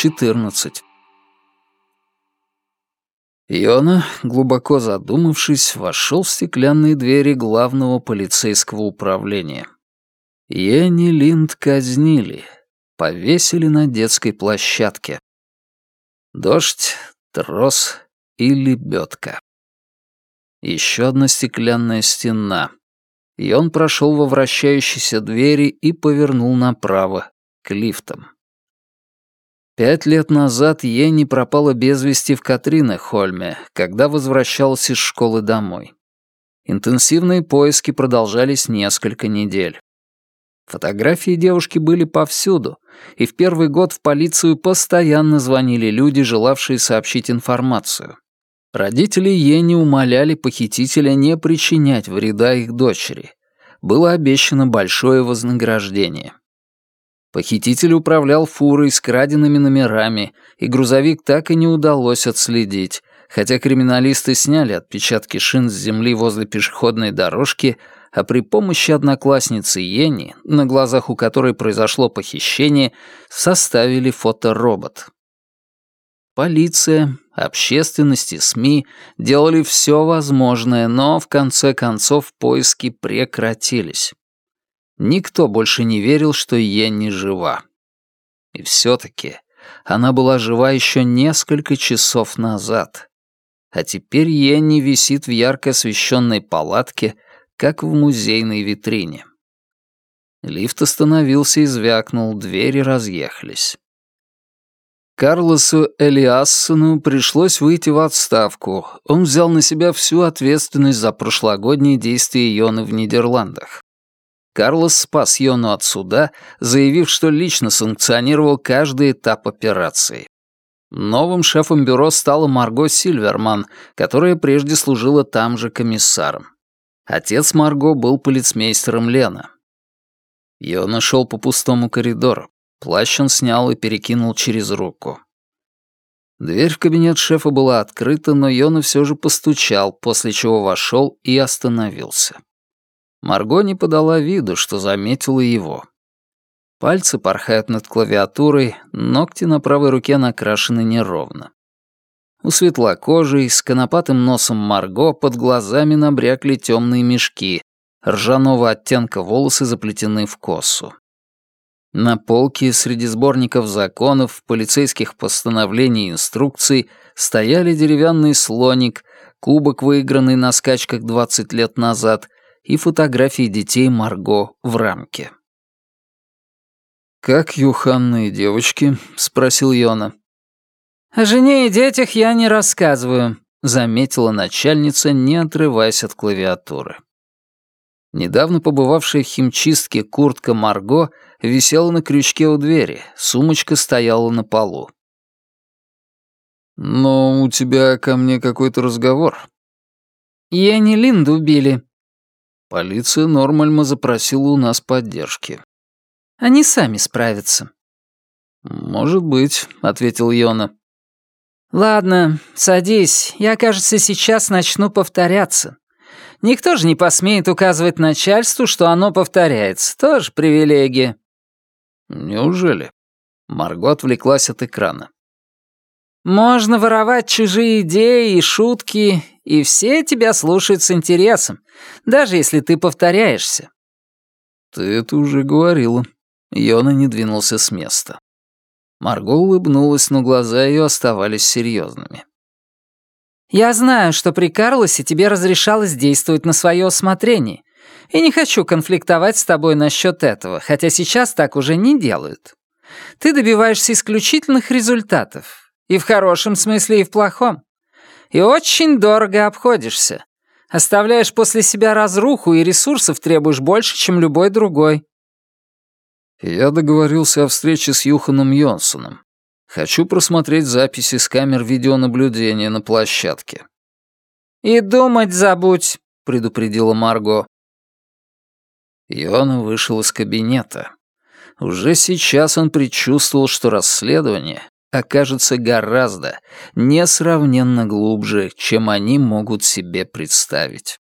14. Йона, глубоко задумавшись, вошел в стеклянные двери главного полицейского управления. Ени Линд казнили, повесили на детской площадке. Дождь, трос и лебедка. Еще одна стеклянная стена. И он прошел во вращающиеся двери и повернул направо, к лифтам. Пять лет назад Ени пропала без вести в Катринехольме, когда возвращалась из школы домой. Интенсивные поиски продолжались несколько недель. Фотографии девушки были повсюду, и в первый год в полицию постоянно звонили люди, желавшие сообщить информацию. Родители Ени умоляли похитителя не причинять вреда их дочери. Было обещано большое вознаграждение. Похититель управлял фурой с краденными номерами, и грузовик так и не удалось отследить, хотя криминалисты сняли отпечатки шин с земли возле пешеходной дорожки, а при помощи одноклассницы Йенни, на глазах у которой произошло похищение, составили фоторобот. Полиция, общественность и СМИ делали все возможное, но в конце концов поиски прекратились. Никто больше не верил, что Йенни жива. И все-таки она была жива еще несколько часов назад. А теперь Йенни висит в ярко освещенной палатке, как в музейной витрине. Лифт остановился и звякнул, двери разъехались. Карлосу Элиассону пришлось выйти в отставку. Он взял на себя всю ответственность за прошлогодние действия Йоны в Нидерландах. Карлос спас Йону от суда, заявив, что лично санкционировал каждый этап операции. Новым шефом бюро стала Марго Сильверман, которая прежде служила там же комиссаром. Отец Марго был полицмейстером Лена. Йона шел по пустому коридору. Плащ он снял и перекинул через руку. Дверь в кабинет шефа была открыта, но Йона все же постучал, после чего вошел и остановился. Марго не подала виду, что заметила его. Пальцы порхают над клавиатурой, ногти на правой руке накрашены неровно. У светлокожей, с конопатым носом Марго под глазами набрякли темные мешки, ржаного оттенка волосы заплетены в косу. На полке среди сборников законов, полицейских постановлений и инструкций стояли деревянный слоник, кубок, выигранный на скачках 20 лет назад, и фотографии детей Марго в рамке. «Как юханные девочки?» — спросил Йона. «О жене и детях я не рассказываю», — заметила начальница, не отрываясь от клавиатуры. Недавно побывавшая в химчистке куртка Марго висела на крючке у двери, сумочка стояла на полу. «Но у тебя ко мне какой-то разговор». «Я не Линду убили», Полиция Нормальма запросила у нас поддержки. Они сами справятся. «Может быть», — ответил Йона. «Ладно, садись. Я, кажется, сейчас начну повторяться. Никто же не посмеет указывать начальству, что оно повторяется. Тоже привилегия». «Неужели?» Марго отвлеклась от экрана. Можно воровать чужие идеи и шутки, и все тебя слушают с интересом, даже если ты повторяешься. Ты это уже говорила. Йона не двинулся с места. Марго улыбнулась, но глаза ее оставались серьезными. «Я знаю, что при Карлосе тебе разрешалось действовать на свое усмотрение, и не хочу конфликтовать с тобой насчет этого, хотя сейчас так уже не делают. Ты добиваешься исключительных результатов, и в хорошем смысле, и в плохом. И очень дорого обходишься. Оставляешь после себя разруху и ресурсов требуешь больше, чем любой другой. Я договорился о встрече с Юханом Йонсоном. Хочу просмотреть записи с камер видеонаблюдения на площадке. «И думать забудь», — предупредила Марго. Йона вышел из кабинета. Уже сейчас он предчувствовал, что расследование окажется гораздо, несравненно глубже, чем они могут себе представить.